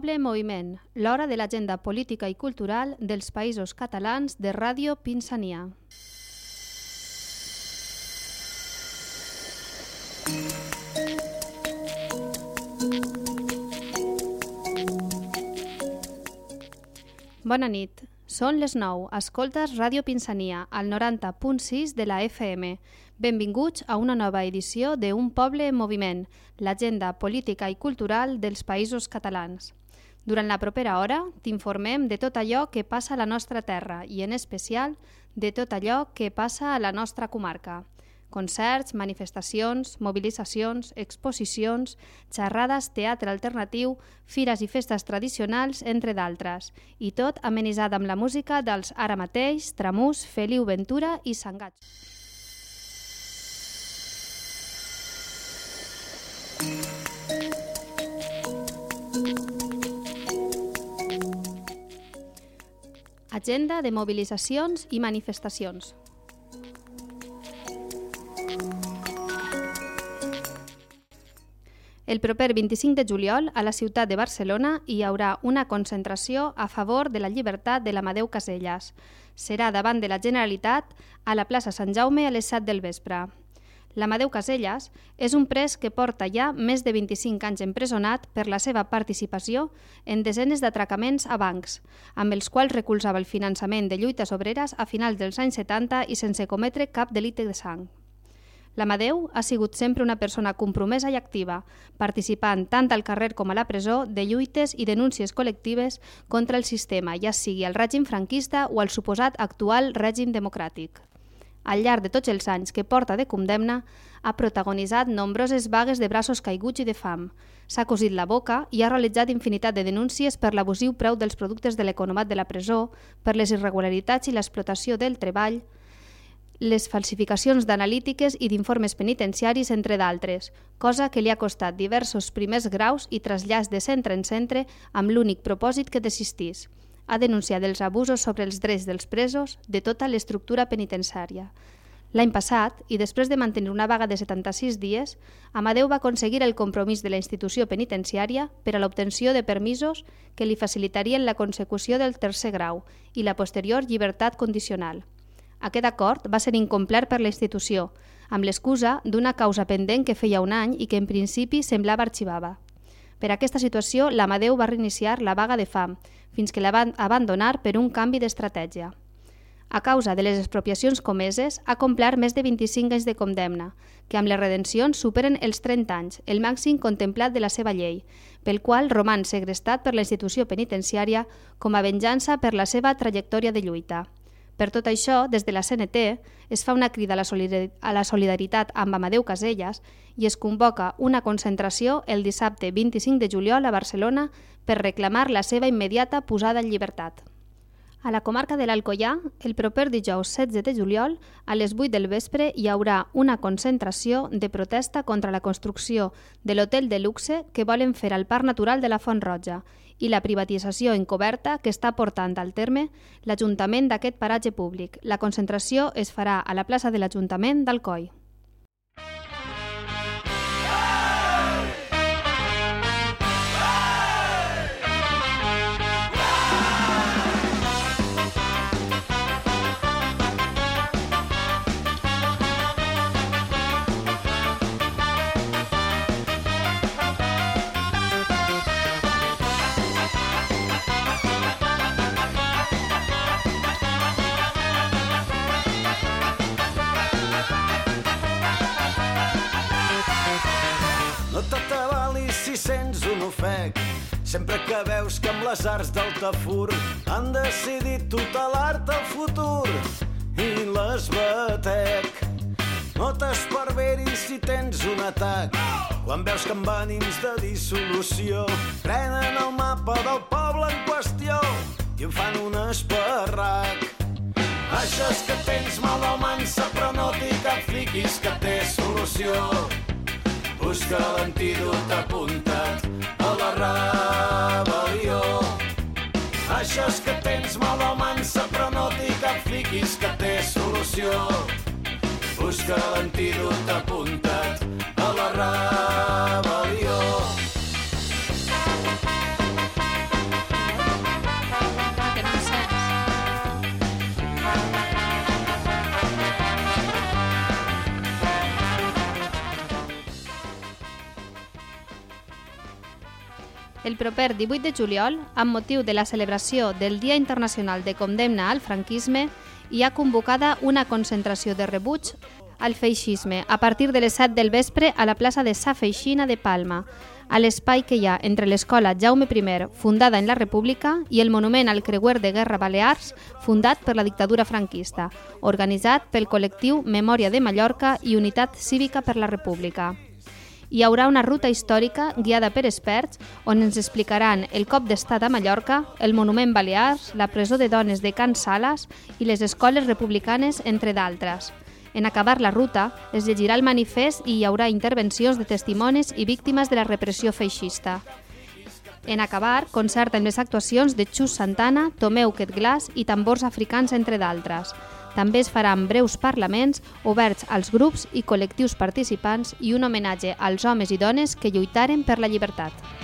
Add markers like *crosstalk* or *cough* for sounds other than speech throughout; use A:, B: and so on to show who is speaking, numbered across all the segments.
A: Poble en moviment, l'hora de l'agenda política i cultural dels països catalans de Ràdio Pinsania. Bona nit. Són les 9. Escoltes Ràdio Pinsania, al 90.6 de la FM. Benvinguts a una nova edició de Un poble en moviment, l'agenda política i cultural dels països catalans. Durant la propera hora t'informem de tot allò que passa a la nostra terra i, en especial, de tot allò que passa a la nostra comarca concerts, manifestacions, mobilitzacions, exposicions, xerrades, teatre alternatiu, fires i festes tradicionals, entre d'altres, i tot amenitzat amb la música dels Ara Mateix, Tramús, Feliu Ventura i Sangats. Agenda de mobilitzacions i manifestacions. El proper 25 de juliol, a la ciutat de Barcelona, hi haurà una concentració a favor de la llibertat de l'Amadeu Caselles. Serà davant de la Generalitat a la plaça Sant Jaume a les 7 del vespre. L'Amadeu Caselles és un pres que porta ja més de 25 anys empresonat per la seva participació en desenes d'atracaments a bancs, amb els quals recolzava el finançament de lluites obreres a finals dels anys 70 i sense cometre cap delicte de sang. L'Amadeu ha sigut sempre una persona compromesa i activa, participant tant al carrer com a la presó de lluites i denúncies col·lectives contra el sistema, ja sigui el règim franquista o el suposat actual règim democràtic. Al llarg de tots els anys que porta de condemna, ha protagonitzat nombroses vagues de braços caiguts i de fam, s'ha cosit la boca i ha realitzat infinitat de denúncies per l'abusiu preu dels productes de l'economat de la presó, per les irregularitats i l'explotació del treball, les falsificacions d'analítiques i d'informes penitenciaris, entre d'altres, cosa que li ha costat diversos primers graus i trasllats de centre en centre amb l'únic propòsit que desistís. Ha denunciat els abusos sobre els drets dels presos de tota l'estructura penitenciària. L'any passat, i després de mantenir una vaga de 76 dies, Amadeu va aconseguir el compromís de la institució penitenciària per a l'obtenció de permisos que li facilitarien la consecució del tercer grau i la posterior llibertat condicional. Aquest acord va ser incomplert per la institució, amb l'excusa d'una causa pendent que feia un any i que en principi semblava arxivava. Per aquesta situació, l'Amadeu va reiniciar la vaga de fam, fins que la van abandonar per un canvi d'estratègia. A causa de les expropiacions comeses, ha complert més de 25 anys de condemna, que amb les redencions superen els 30 anys, el màxim contemplat de la seva llei, pel qual roman segrestat per la institució penitenciària com a venjança per la seva trajectòria de lluita. Per tot això, des de la CNT es fa una crida a la solidaritat amb Amadeu Caselles i es convoca una concentració el dissabte 25 de juliol a Barcelona per reclamar la seva immediata posada en llibertat. A la comarca de l'Alcoià, el proper dijous 16 de juliol, a les 8 del vespre, hi haurà una concentració de protesta contra la construcció de l'hotel de luxe que volen fer al Parc Natural de la Font Roja i la privatització encoberta que està portant al terme l'Ajuntament d'aquest paratge públic. La concentració es farà a la plaça de l'Ajuntament d'Alcoi.
B: Ofec. Sempre que veus que amb les arts del tafur han decidit tutelar-te el futur i les batec. No t'esperveris si tens un atac. Quan veus que amb ànims de dissolució prenen el mapa del poble en qüestió i en fan un esparrac. Això és que tens mal al mansa, però no t'hi cap fiquis que té solució. Busca l'antídot apuntat a la rebel·lió. Això és que tens mal al mansa, però no t'hi cap fiquis que té solució. Busca l'antídot apuntat a la rebel·lió.
A: El proper 18 de juliol, amb motiu de la celebració del Dia Internacional de Condemna al Franquisme, hi ha convocada una concentració de rebuig al feixisme a partir de les 7 del vespre a la plaça de Sa Feixina de Palma, a l'espai que hi ha entre l'escola Jaume I, fundada en la República, i el monument al creuer de Guerra Balears, fundat per la dictadura franquista, organitzat pel col·lectiu Memòria de Mallorca i Unitat Cívica per la República. Hi haurà una ruta històrica guiada per experts on ens explicaran el cop d'estat a Mallorca, el monument Balears, la presó de dones de Can Sales i les escoles republicanes, entre d'altres. En acabar la ruta, es llegirà el manifest i hi haurà intervencions de testimonis i víctimes de la repressió feixista. En acabar, concert amb les actuacions de Xus Santana, Tomeu Quetglas i tambors africans, entre d'altres. També es faran breus parlaments oberts als grups i col·lectius participants i un homenatge als homes i dones que lluitaren per la llibertat.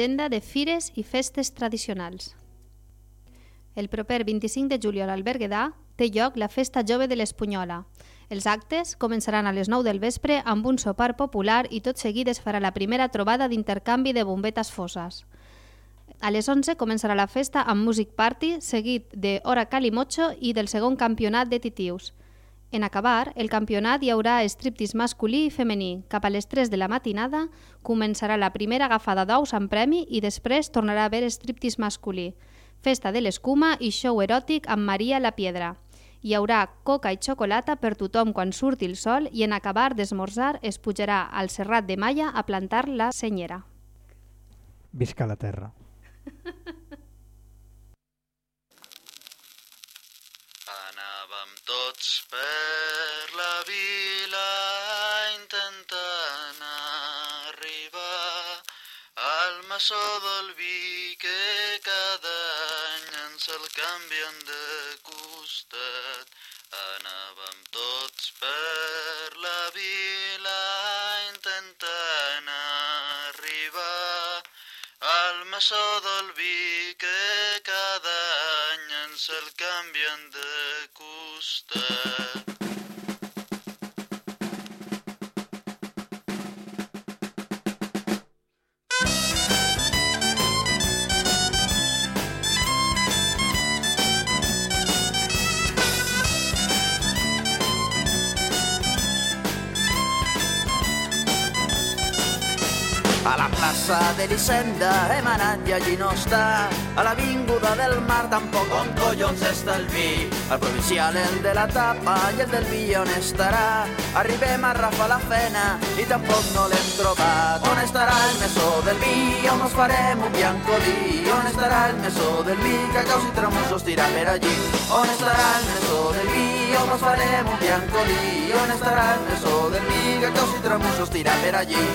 A: Agenda de fires i festes tradicionals. El proper 25 de juliol al Berguedà té lloc la Festa Jove de l'Espunyola. Els actes començaran a les 9 del vespre amb un sopar popular i tot seguit es farà la primera trobada d'intercanvi de bombetes fosses. A les 11 començarà la festa amb Music Party, seguit de Hora Calimocho i del segon campionat de titius. En acabar, el campionat hi haurà striptease masculí i femení. Cap a les 3 de la matinada començarà la primera agafada d'ous amb premi i després tornarà a haver striptease masculí. Festa de l'escuma i show eròtic amb Maria la Piedra. Hi haurà coca i xocolata per tothom quan surti el sol i en acabar d'esmorzar es pujarà al Serrat de Malla a plantar la senyera.
C: Visca la terra. *laughs*
D: tots per la vila intentant arribar al maçó del vi que cada any ens el canvien de costat. Anàvem tots per la vila intentant arribar maçó del vi que cada any ens el canvien de costat.
E: Plaça de l'Hisenda hem anat i allí no està. A l'avinguda del mar tampoc on collons està el vi. El provincial, el de la tapa i el del vi on estarà. Arribem a Rafa la Fena i tampoc no l'hem trobat. On estarà el mesó del vi? On nos farem un biancolí? On estarà el mesó del vi? Que caus i tramusos tira per allí. On estarà el mesó del vi? On nos farem un biancolí? On estarà el mesó del vi? Que caus i tramusos tira per allí.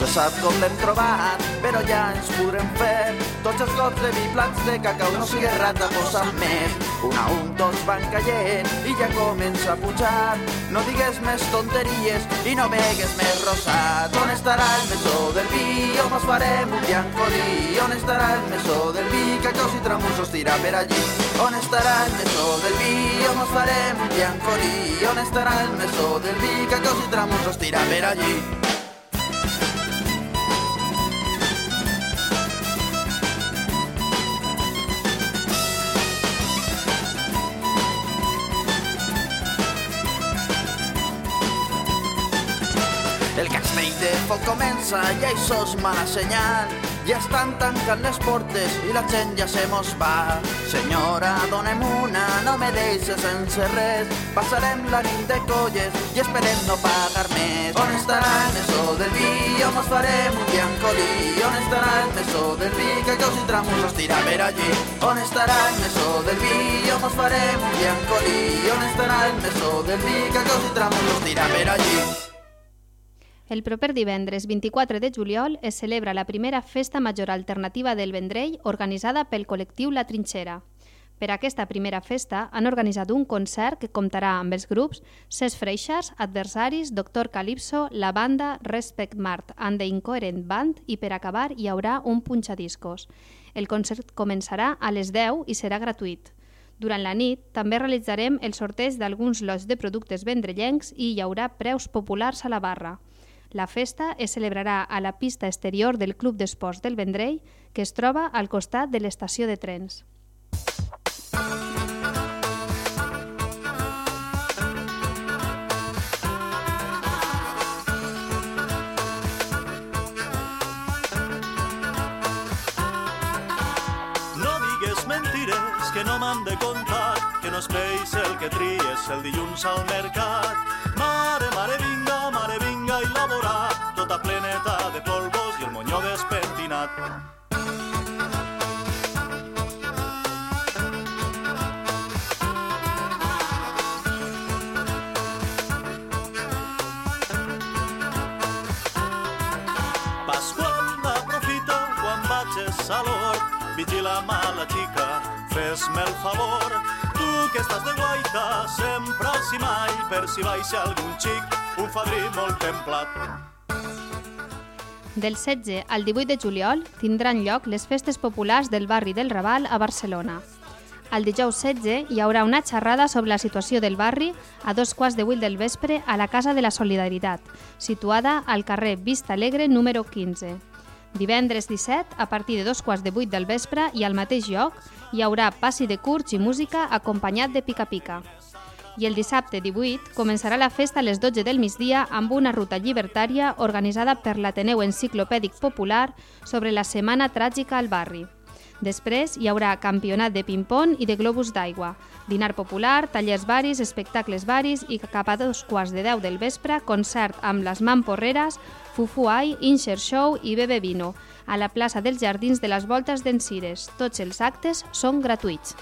E: Se sap com l'hem trobat, però ja ens podrem fer tots els cops de vi plats de cacau, no sigui rata, posa més. Un a un tots van caient i ja comença a pujar. No digues més tonteries i no begues més rosat. On estarà el mesó del vi? On ens farem un biancolí? On estarà el mesó del vi? Cacaus i tramussos tira per allí. On estarà el mesó del vi? On ens farem un biancolí? On estarà el mesó del vi? Cacaus i tramussos tira per allí. Foc comença i això és mala senyal. Ja estan tancant les portes i la gent ja se mos va. Senyora, donem una, no me deixes sense res. Passarem la nit de colles i esperem no pagar més. On estarà el mesó del vi? On mos farem un biancolí? On estarà el mesó del vi? Que caus i tramos es tira per allí. On estarà el mesó del vi? On mos farem un biancolí? On estarà el mesó del vi? Que caus i tramos es tira per allí.
A: El proper divendres 24 de juliol es celebra la primera Festa Major Alternativa del Vendrell organitzada pel col·lectiu La Trinxera. Per aquesta primera festa han organitzat un concert que comptarà amb els grups Ses Freixas, Adversaris, Doctor Calypso, la banda Respect Mart and the Incoherent Band i per acabar hi haurà un punxadiscos. El concert començarà a les 10 i serà gratuït. Durant la nit també realitzarem el sorteig d'alguns lots de productes vendrellencs i hi haurà preus populars a la barra. La festa es celebrarà a la pista exterior del Club d'Esports del Vendrell, que es troba al costat de l'estació de trens.
F: No digues mentires que no m'han de contar, que no és peix el que tries el dilluns al mercat. A l'hort, vigila mala xica, fes-me el favor. Tu que estàs de guaita, sempre si mai, per si baixa algun xic, un fadrí molt templat.
A: Del 16 al 18 de juliol tindran lloc les festes populars del barri del Raval a Barcelona. El dijous 16 hi haurà una xerrada sobre la situació del barri a dos quarts de vuit del vespre a la Casa de la Solidaritat, situada al carrer Vista Alegre número 15. Divendres 17, a partir de dos quarts de vuit del vespre i al mateix lloc, hi haurà passi de curts i música acompanyat de pica-pica. I el dissabte 18 començarà la festa a les 12 del migdia amb una ruta llibertària organitzada per l'Ateneu Enciclopèdic Popular sobre la Setmana Tràgica al barri. Després hi haurà campionat de ping-pong i de globus d'aigua, dinar popular, tallers varis, espectacles varis i cap a dos quarts de deu del vespre, concert amb les Mamporreres, Fufu Ai, Insher Show i Bebe Vino, a la plaça dels Jardins de les Voltes d'en Cires. Tots els actes són gratuïts.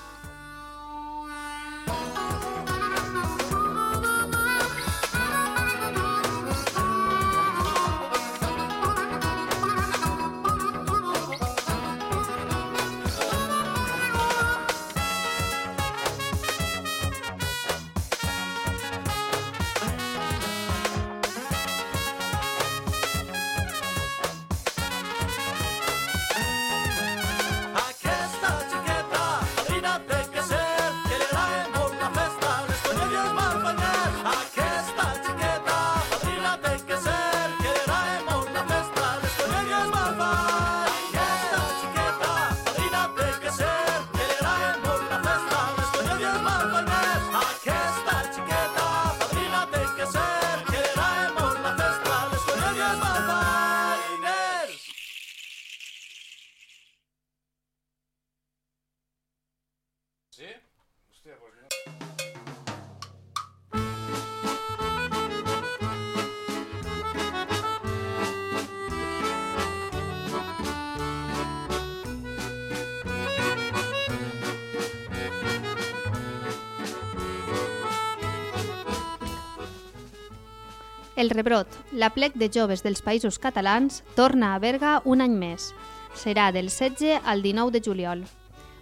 A: El Rebrot, la plec de joves dels països catalans, torna a Berga un any més. Serà del 16 al 19 de juliol.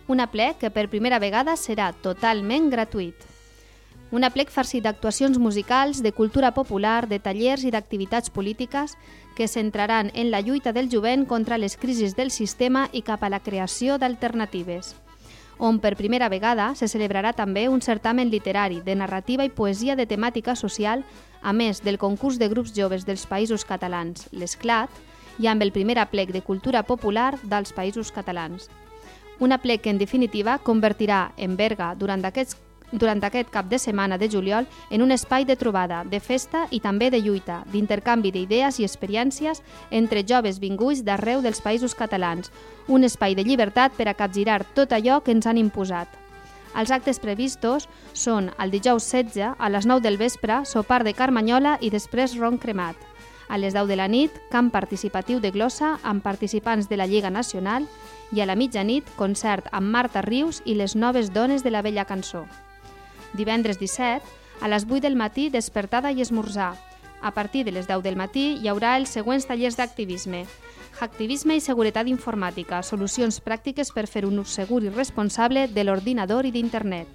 A: Una plec que per primera vegada serà totalment gratuït. Una plec farcit d'actuacions musicals, de cultura popular, de tallers i d'activitats polítiques que centraran en la lluita del jovent contra les crisis del sistema i cap a la creació d'alternatives on per primera vegada se celebrarà també un certamen literari de narrativa i poesia de temàtica social, a més del concurs de grups joves dels països catalans, l'Esclat, i amb el primer aplec de cultura popular dels països catalans. Un aplec que, en definitiva, convertirà en Berga durant aquests durant aquest cap de setmana de juliol en un espai de trobada, de festa i també de lluita, d'intercanvi d'idees i experiències entre joves vinguts d'arreu dels països catalans, un espai de llibertat per a capgirar tot allò que ens han imposat. Els actes previstos són el dijous 16 a les 9 del vespre, sopar de Carmanyola i després ron cremat. A les 10 de la nit, camp participatiu de glossa amb participants de la Lliga Nacional i a la mitjanit, concert amb Marta Rius i les noves dones de la vella cançó. Divendres 17, a les 8 del matí, despertada i esmorzar. A partir de les 10 del matí hi haurà els següents tallers d'activisme. Activisme i seguretat informàtica, solucions pràctiques per fer un ús segur i responsable de l'ordinador i d'internet.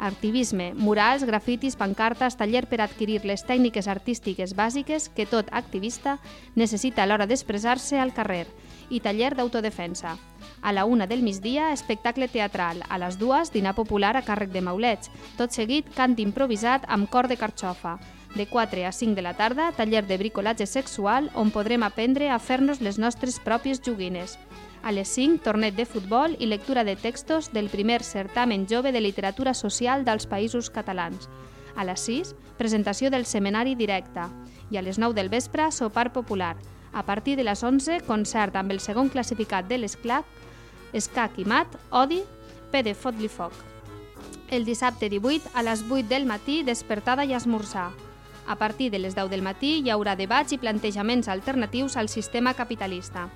A: Activisme, murals, grafitis, pancartes, taller per adquirir les tècniques artístiques bàsiques que tot activista necessita a l'hora d'expressar-se al carrer i taller d'autodefensa. A la una del migdia, espectacle teatral. A les dues, dinar popular a càrrec de maulets. Tot seguit, cant improvisat amb cor de carxofa. De 4 a 5 de la tarda, taller de bricolatge sexual on podrem aprendre a fer-nos les nostres pròpies joguines. A les 5, tornet de futbol i lectura de textos del primer certamen jove de literatura social dels països catalans. A les 6, presentació del seminari directe. I a les 9 del vespre, sopar popular. A partir de les 11, concert amb el segon classificat de l'Esclac, Escac i Mat, Odi, P de Fot-li Foc. El dissabte 18, a les 8 del matí, despertada i esmorzar. A partir de les 10 del matí hi haurà debats i plantejaments alternatius al sistema capitalista.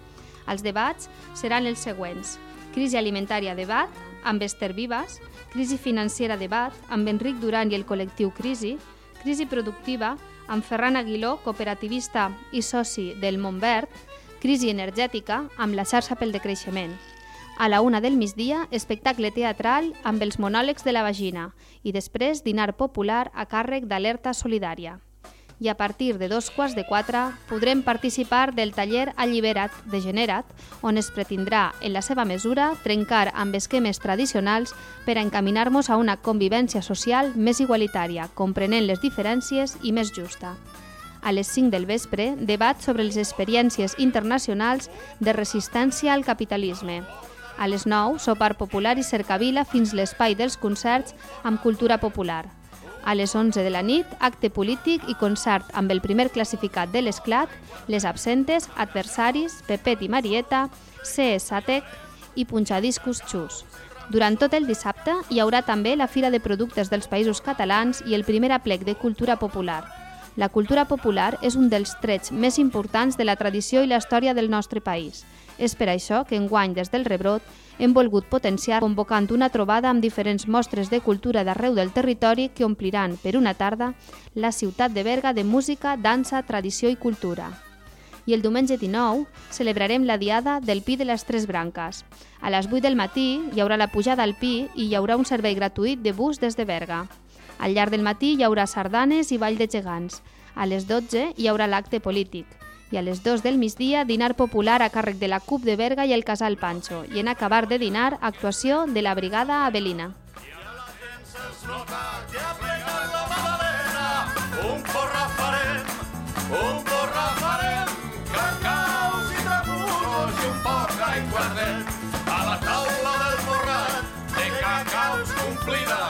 A: Els debats seran els següents. Crisi alimentària debat, amb Esther Vivas, crisi financera debat, amb Enric Duran i el col·lectiu Crisi, crisi productiva, amb Ferran Aguiló, cooperativista i soci del Montverd, crisi energètica, amb la xarxa pel decreixement. A la una del migdia, espectacle teatral amb els monòlegs de la vagina i després dinar popular a càrrec d'Alerta Solidària. I a partir de dos quarts de quatre podrem participar del taller Allibera't de Generat, on es pretindrà, en la seva mesura, trencar amb esquemes tradicionals per a encaminar-nos a una convivència social més igualitària, comprenent les diferències i més justa. A les 5 del vespre, debat sobre les experiències internacionals de resistència al capitalisme, a les 9, sopar popular i cercavila fins l'espai dels concerts amb cultura popular. A les 11 de la nit, acte polític i concert amb el primer classificat de l'Esclat, les absentes, adversaris, Pepet i Marieta, CS Satec i punxadiscos Xus. Durant tot el dissabte hi haurà també la Fira de Productes dels Països Catalans i el primer aplec de cultura popular. La cultura popular és un dels trets més importants de la tradició i la història del nostre país – és per això que enguany des del Rebrot hem volgut potenciar convocant una trobada amb diferents mostres de cultura d'arreu del territori que ompliran per una tarda la ciutat de Berga de música, dansa, tradició i cultura. I el diumenge 19 celebrarem la diada del Pi de les Tres Branques. A les 8 del matí hi haurà la pujada al Pi i hi haurà un servei gratuït de bus des de Berga. Al llarg del matí hi haurà sardanes i ball de gegants. A les 12 hi haurà l'acte polític i a les 2 del migdia dinar popular a càrrec de la CUP de Berga i el Casal Pancho i en acabar de dinar actuació de la Brigada Avelina.
F: Un porra farem, un porra farem, cacaus i trabucs i un poc d'aiguardet. A la taula del porrat, de cacaus complida,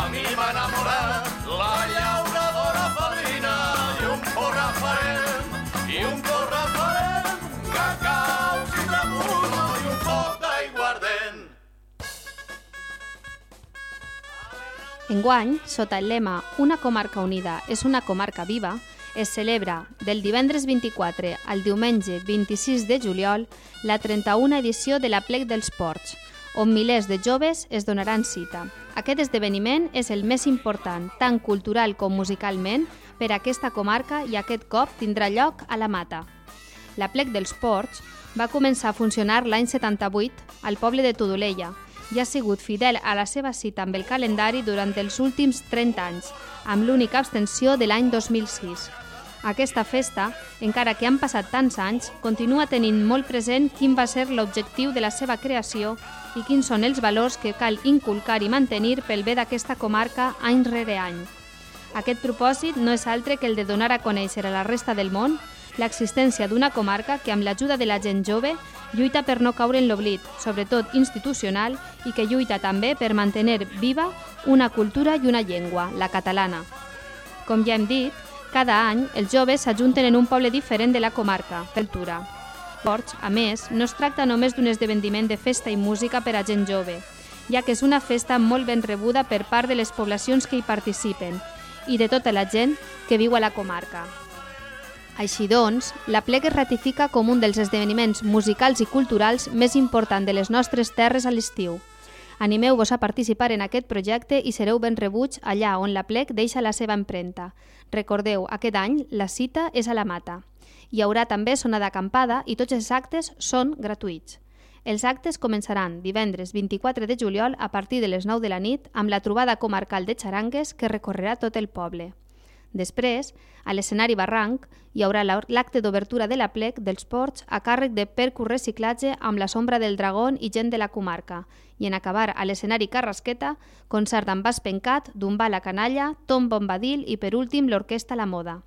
F: a mi m'ha enamorat
A: Enguany, sota el lema Una comarca unida és una comarca viva, es celebra del divendres 24 al diumenge 26 de juliol la 31a edició de la Plec dels Ports, on milers de joves es donaran cita. Aquest esdeveniment és el més important, tant cultural com musicalment, per aquesta comarca i aquest cop tindrà lloc a la Mata. La plec dels Ports va començar a funcionar l'any 78 al poble de Tudolella i ha sigut fidel a la seva cita amb el calendari durant els últims 30 anys, amb l'única abstenció de l'any 2006. Aquesta festa, encara que han passat tants anys, continua tenint molt present quin va ser l'objectiu de la seva creació i quins són els valors que cal inculcar i mantenir pel bé d'aquesta comarca any rere any. Aquest propòsit no és altre que el de donar a conèixer a la resta del món l'existència d'una comarca que amb l'ajuda de la gent jove lluita per no caure en l'oblit, sobretot institucional, i que lluita també per mantenir viva una cultura i una llengua, la catalana. Com ja hem dit, cada any els joves s'ajunten en un poble diferent de la comarca, Peltura. Ports, a més, no es tracta només d'un esdeveniment de festa i música per a gent jove, ja que és una festa molt ben rebuda per part de les poblacions que hi participen i de tota la gent que viu a la comarca. Així doncs, la plec es ratifica com un dels esdeveniments musicals i culturals més important de les nostres terres a l'estiu. Animeu-vos a participar en aquest projecte i sereu ben rebuts allà on la plec deixa la seva empremta. Recordeu, aquest any la cita és a la Mata. Hi haurà també zona d'acampada i tots els actes són gratuïts. Els actes començaran divendres 24 de juliol a partir de les 9 de la nit amb la trobada comarcal de xarangues que recorrerà tot el poble. Després, a l'escenari Barranc, hi haurà l'acte d'obertura de la plec dels ports a càrrec de Percur Reciclatge amb la sombra del dragón i gent de la comarca, i en acabar a l'escenari Carrasqueta, concert amb Bas Pencat, Dumba la Canalla, Tom Bombadil i per últim l'Orquestra La Moda.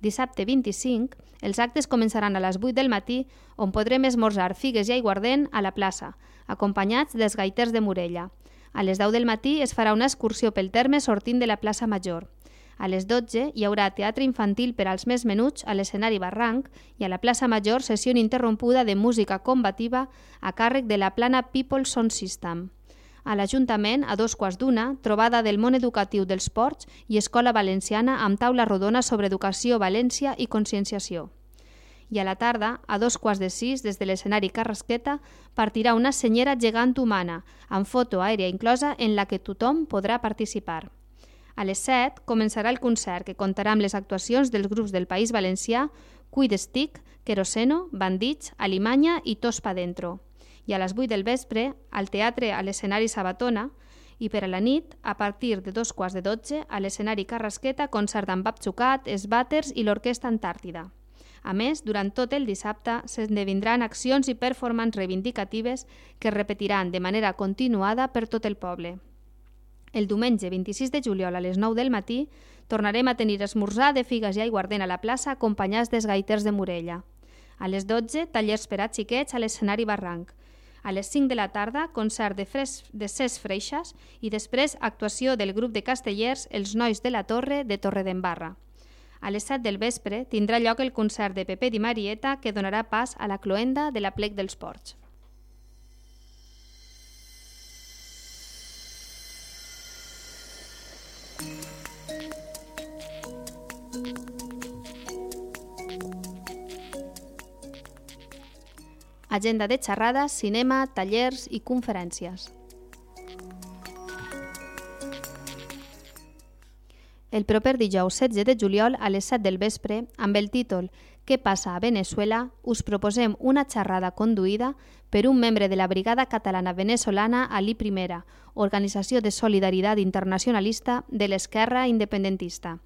A: Dissabte 25, els actes començaran a les 8 del matí, on podrem esmorzar figues i aiguardent a la plaça, acompanyats dels gaiters de Morella. A les 10 del matí es farà una excursió pel terme sortint de la plaça Major. A les 12 hi haurà teatre infantil per als més menuts a l'escenari Barranc i a la plaça Major sessió ininterrompuda de música combativa a càrrec de la plana People Sound System. A l'Ajuntament, a dos quarts d'una, trobada del món educatiu dels ports i Escola Valenciana amb taula rodona sobre educació, València i conscienciació. I a la tarda, a dos quarts de sis, des de l'escenari Carrasqueta, partirà una senyera gegant humana, amb foto aèria inclosa en la que tothom podrà participar. A les 7 començarà el concert que comptarà amb les actuacions dels grups del País Valencià Cuid Stick, Queroseno, Bandits, Alimanya i Tos Pa Dentro. I a les 8 del vespre, al teatre a l'escenari Sabatona, i per a la nit, a partir de dos quarts de 12, a l'escenari Carrasqueta, concert amb Bab Xucat, Esbàters i l'Orquestra Antàrtida. A més, durant tot el dissabte s'endevindran accions i performances reivindicatives que es repetiran de manera continuada per tot el poble. El diumenge 26 de juliol a les 9 del matí tornarem a tenir esmorzar de figues i aiguardent a la plaça acompanyats dels gaiters de Morella. A les 12, tallers per a xiquets a l'escenari Barranc. A les 5 de la tarda, concert de, fres, de Cés Freixas i després actuació del grup de castellers Els Nois de la Torre de Torre d'Embarra. A les 7 del vespre tindrà lloc el concert de Pepe Di Marieta que donarà pas a la cloenda de la plec dels Ports. Agenda de xerrades, cinema, tallers i conferències. El proper dijous 16 de juliol a les 7 del vespre, amb el títol Què passa a Venezuela, us proposem una xerrada conduïda per un membre de la Brigada Catalana Venezolana Ali Primera, organització de solidaritat internacionalista de l'esquerra independentista.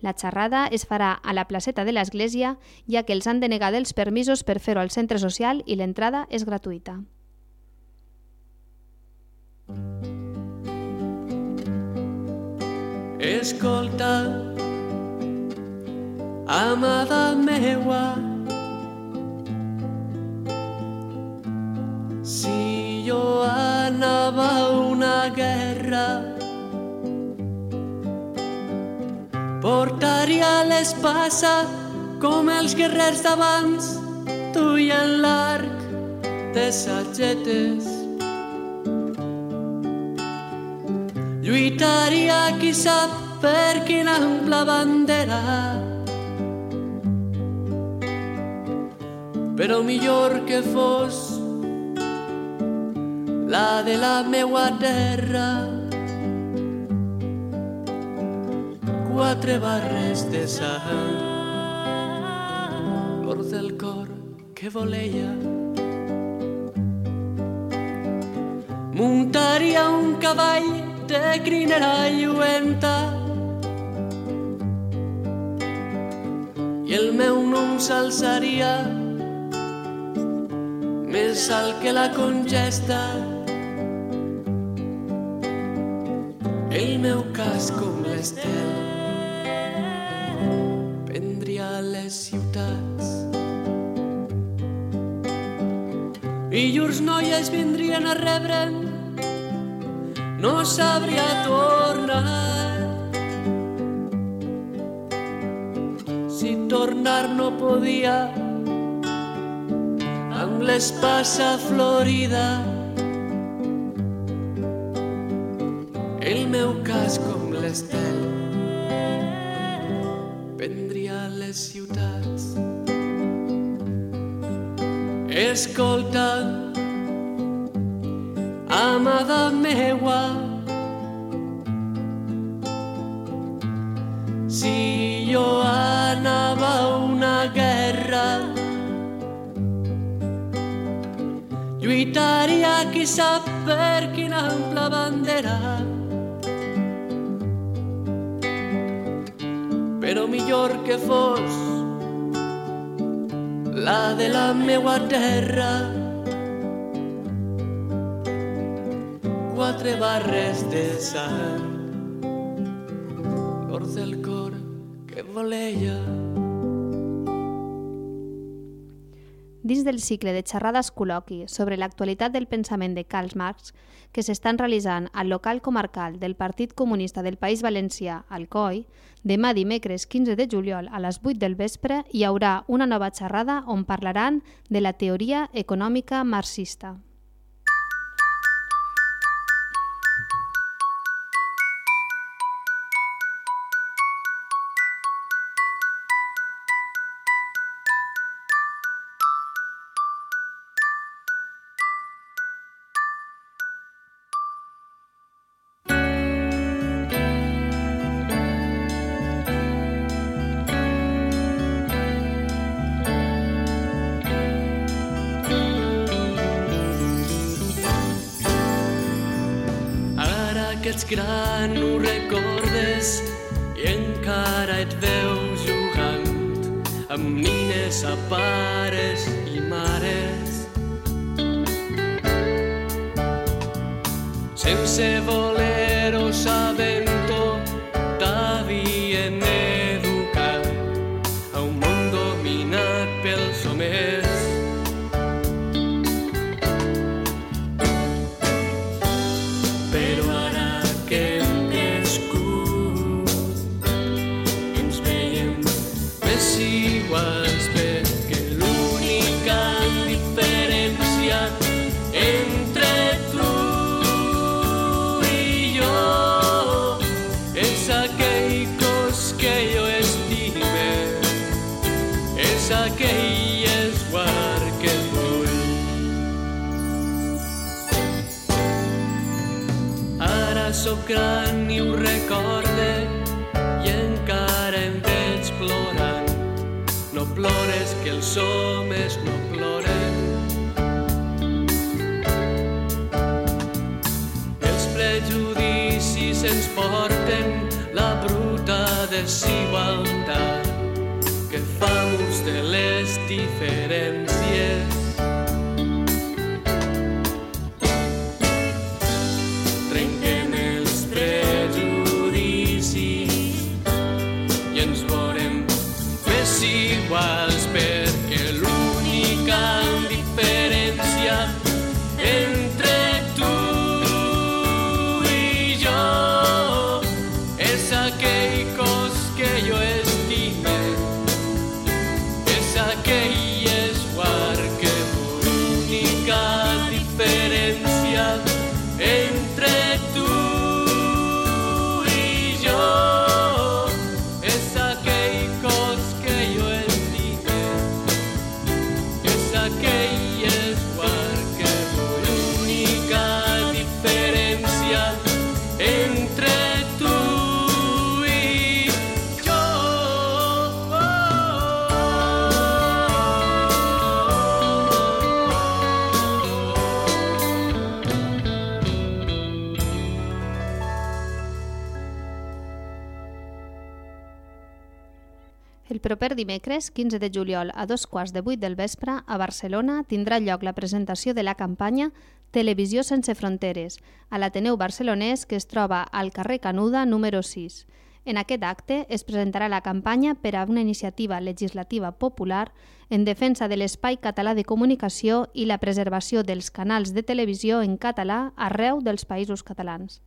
A: La xerrada es farà a la placeta de l'església, ja que els han denegat els permisos per fer-ho al centre social i l'entrada és gratuïta.
G: Escolta, amada meua, si jo anava a una guerra Portaria l'espasa com els guerrers d'abans, tu i en l'arc de sagetes. Lluitaria qui sap per quina ampla bandera, però millor que fos la de la meua terra quatre barres de sang. L'or del cor que voleia. Muntaria un cavall de crinera lluenta. I el meu nom s'alçaria més alt que la congesta. El meu cas com l'estel les ciutats. I llurs noies vindrien a rebre'm no sabria tornar. Si tornar no podia amb l'espasa florida. El meu cas com l'estel les ciutats. Escolta amada meua si jo anava a una guerra lluitaria qui sap per quina ampla bandera millor que fos la de la meua terra. Quatre barres de sang l'or del cor que voleia
A: Dins del cicle de xerrades col·loqui sobre l'actualitat del pensament de Karl Marx que s'estan realitzant al local comarcal del Partit Comunista del País Valencià, Alcoi, demà dimecres 15 de juliol a les 8 del vespre hi haurà una nova xerrada on parlaran de la teoria econòmica marxista.
G: Ets gran ho recordes i encara et veus jugant amb nines a pares i mares. Sense voler-ho desigualtat que fa ús de les diferències
A: Proper dimecres, 15 de juliol, a dos quarts de vuit del vespre, a Barcelona, tindrà lloc la presentació de la campanya Televisió sense fronteres, a l'Ateneu Barcelonès que es troba al carrer Canuda número 6. En aquest acte es presentarà la campanya per a una iniciativa legislativa popular en defensa de l'espai català de comunicació i la preservació dels canals de televisió en català arreu dels països catalans.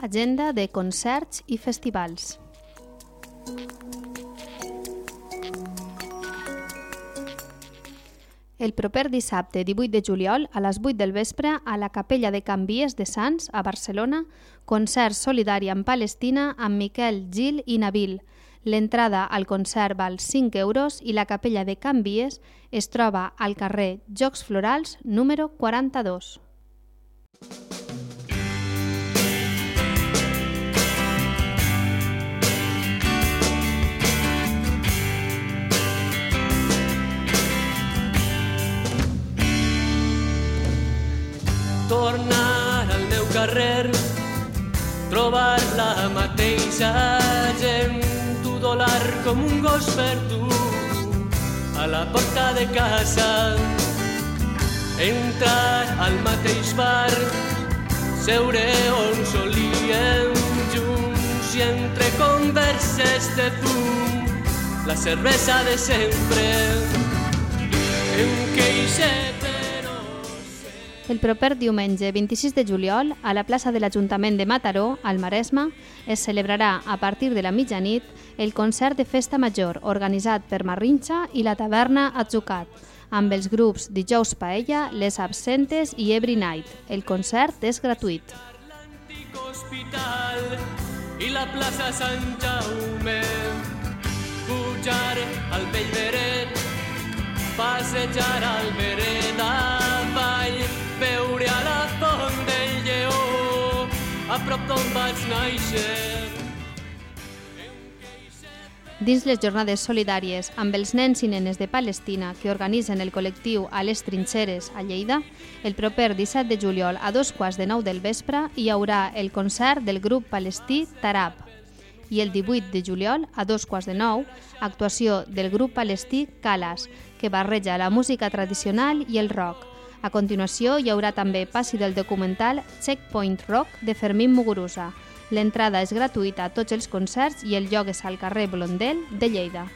A: Agenda de concerts i festivals. El proper dissabte 18 de juliol a les 8 del vespre a la Capella de Canvies de Sants a Barcelona, concert solidari en Palestina amb Miquel Gil i Nabil. L'entrada al concert val 5 euros i la Capella de Canvies es troba al carrer Jocs Florals número 42.
G: Tornar al meu carrer, trobar la mateixa gent, tudolar com un gos per tu a la porta de casa, entrar al mateix bar, seure on solíem junts i entre converses de fum, la cervesa de sempre, en sé
A: el proper diumenge 26 de juliol, a la plaça de l'Ajuntament de Mataró, al Maresme, es celebrarà a partir de la mitjanit el concert de Festa Major organitzat per Marrinxa i la taverna Atzucat, amb els grups Dijous Paella, Les Absentes i Every Night. El concert és gratuït.
G: hospital i la plaça Sant Jaume pujar al vell veret passejar al veret avall veure a la font del lleó. A prop d'on vaig néixer
A: Dins les jornades solidàries amb els nens i nenes de Palestina que organitzen el col·lectiu a les trinxeres a Lleida, el proper 17 de juliol a dos quarts de nou del vespre hi haurà el concert del grup palestí Tarab. I el 18 de juliol a dos quarts de nou actuació del grup palestí Calas, que barreja la música tradicional i el rock. A continuació hi haurà també passi del documental Checkpoint Rock de Fermín Muguruza, L'entrada és gratuïta a tots els concerts i el lloc és al carrer Blondel de Lleida.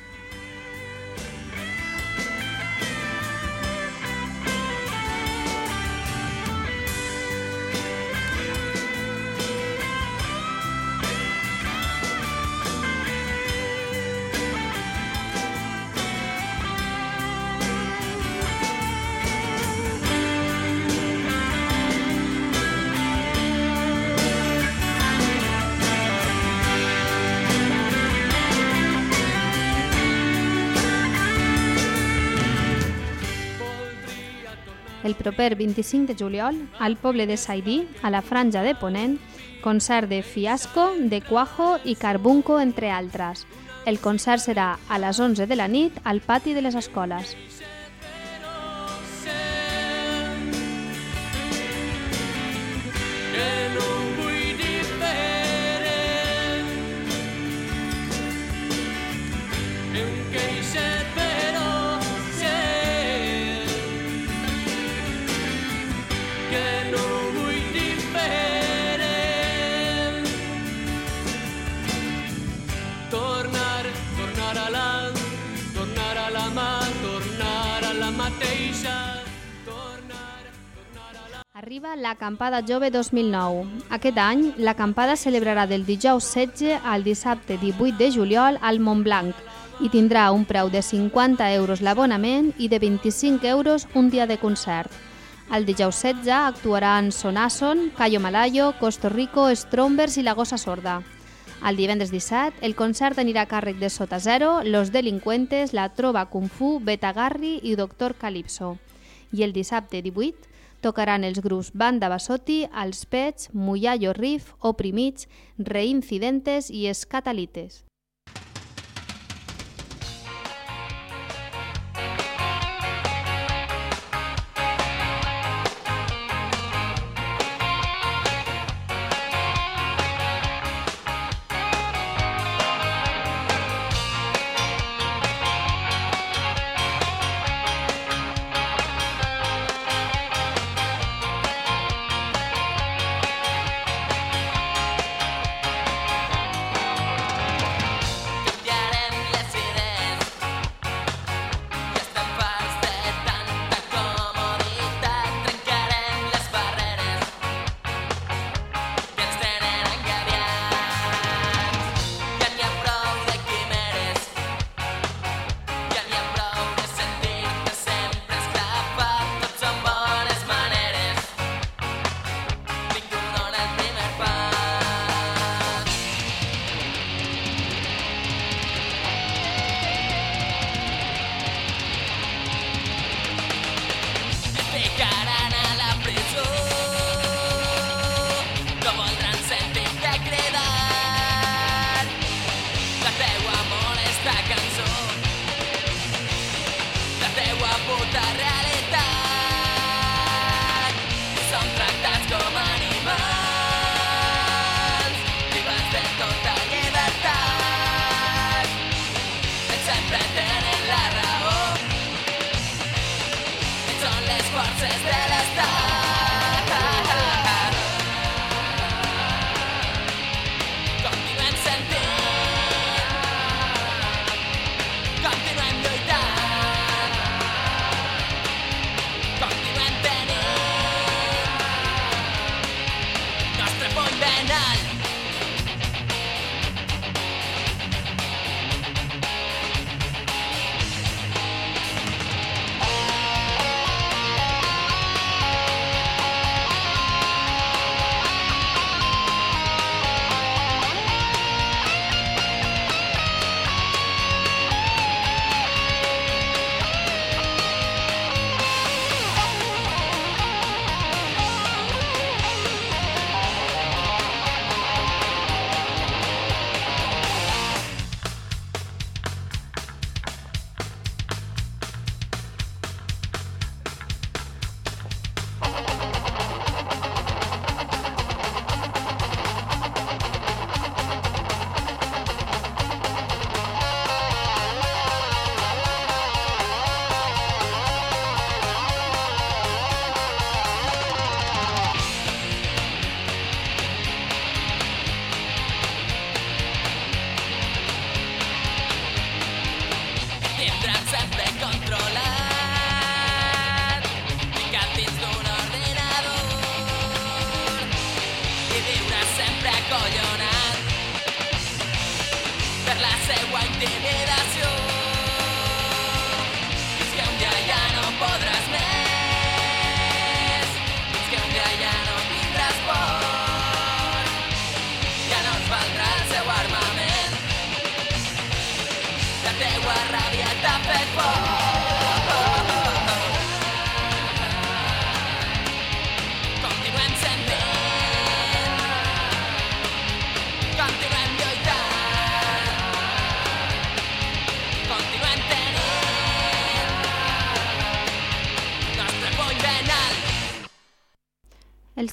A: Proper 25 de juliol al poble de Saidí, a la Franja de Ponent, concert de Fiasco, de Cuajo i Carbunco, entre altres. El concert serà a les 11 de la nit al pati de les escoles. Arriba l'acampada jove 2009. Aquest any, l'acampada celebrarà del dijous 16 al dissabte 18 de juliol al Montblanc i tindrà un preu de 50 euros l'abonament i de 25 euros un dia de concert. El dijous 16 actuaran Sonasson, Cayo Malayo, Costo Rico, Strombers i La Gossa Sorda. El divendres 17, el concert anirà a càrrec de Sota Zero, Los Delincuentes, La Trova Kung Fu, Beta Garri i Doctor Calypso. I el dissabte 18 tocaran els grups Banda Basotti, Els Pets, Muyallo Riff, Oprimits, Reincidentes i Escatalites.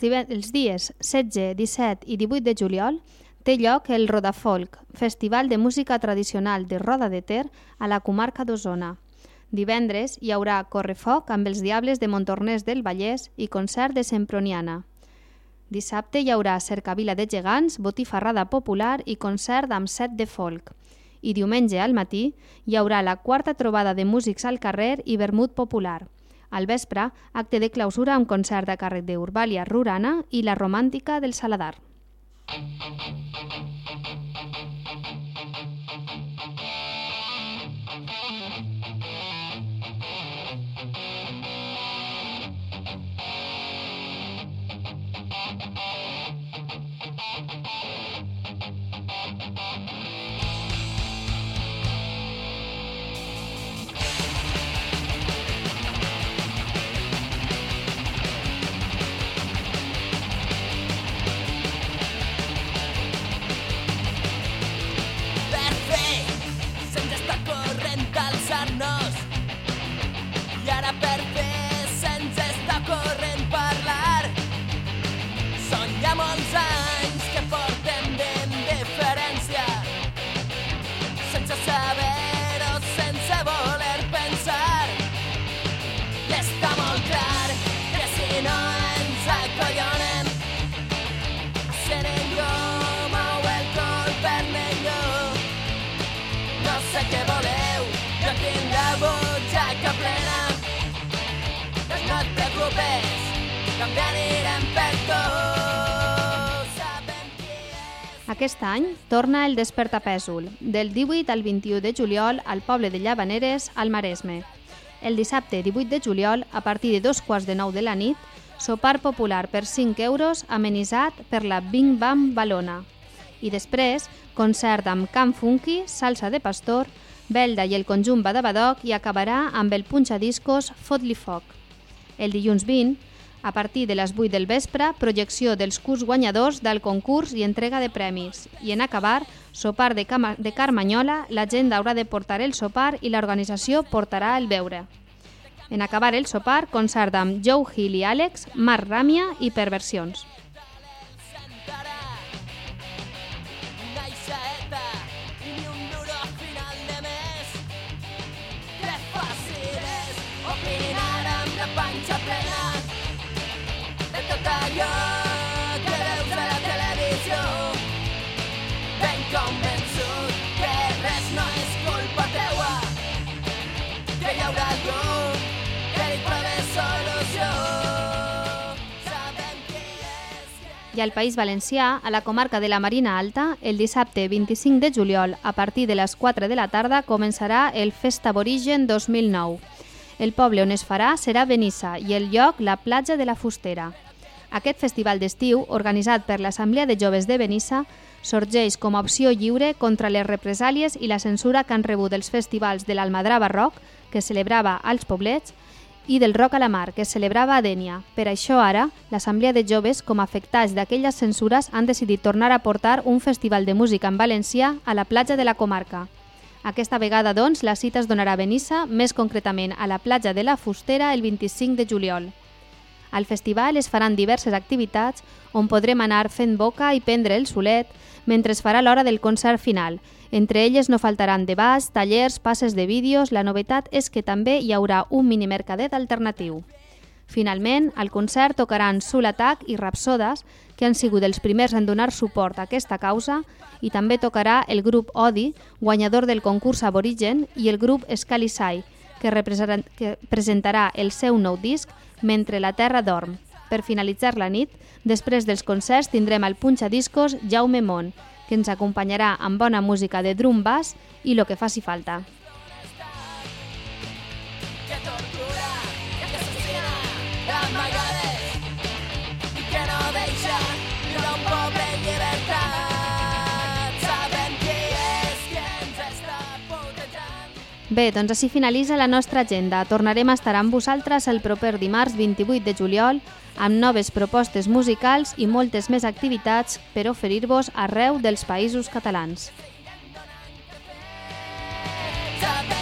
A: Els, els dies 16, 17 i 18 de juliol té lloc el Rodafolk, festival de música tradicional de Roda de Ter a la comarca d'Osona. Divendres hi haurà correfoc amb els Diables de Montornès del Vallès i concert de Semproniana. Dissabte hi haurà cercavila de gegants, botifarrada popular i concert amb set de folk. I diumenge al matí hi haurà la quarta trobada de músics al carrer i vermut popular. Al vespre, acte de clausura amb concert a càrrec d'Urbalia Rurana i la Romàntica del Saladar.
H: Per
A: Aquest any torna el Desperta Pèsol, del 18 al 21 de juliol al poble de Llavaneres, al Maresme. El dissabte 18 de juliol, a partir de dos quarts de nou de la nit, sopar popular per 5 euros amenitzat per la Bing Bam Balona. I després, concert amb Camp Funky, salsa de pastor, Belda i el conjunt Badabadoc i acabarà amb el punxadiscos Fot-li Foc. El dilluns 20, a partir de les 8 del vespre, projecció dels curs guanyadors del concurs i entrega de premis. I en acabar, sopar de, cama, de Carmanyola, la gent haurà de portar el sopar i l'organització portarà el beure. En acabar el sopar, concert amb Joe Hill i Àlex, Marc Ràmia i Perversions.
H: I
A: al País Valencià, a la comarca de la Marina Alta, el dissabte 25 de juliol, a partir de les 4 de la tarda, començarà el Festa Aborigen 2009. El poble on es farà serà Benissa i el lloc la platja de la Fustera. Aquest festival d'estiu, organitzat per l'Assemblea de Joves de Benissa, sorgeix com a opció lliure contra les represàlies i la censura que han rebut els festivals de l'Almadrà Barroc, que celebrava als poblets, i del Rock a la Mar, que es celebrava a Dènia. Per això ara, l'Assemblea de Joves, com a afectats d'aquelles censures, han decidit tornar a portar un festival de música en valencià a la platja de la comarca. Aquesta vegada, doncs, la cita es donarà a Benissa, més concretament a la platja de la Fustera el 25 de juliol. Al festival es faran diverses activitats on podrem anar fent boca i prendre el solet mentre es farà l'hora del concert final. Entre elles no faltaran debats, tallers, passes de vídeos... La novetat és que també hi haurà un minimercadet alternatiu. Finalment, al concert tocaran Soul Attack i Rapsodes, que han sigut els primers en donar suport a aquesta causa, i també tocarà el grup Odi, guanyador del concurs Aborigen, i el grup Scalisai, que, que presentarà el seu nou disc Mentre la Terra dorm. Per finalitzar la nit, després dels concerts tindrem el punxadiscos Jaume Mont, que ens acompanyarà amb bona música de drum bass i lo que faci falta. Bé, doncs així finalitza la nostra agenda. Tornarem a estar amb vosaltres el proper dimarts 28 de juliol amb noves propostes musicals i moltes més activitats per oferir-vos arreu dels països catalans.
H: Sabem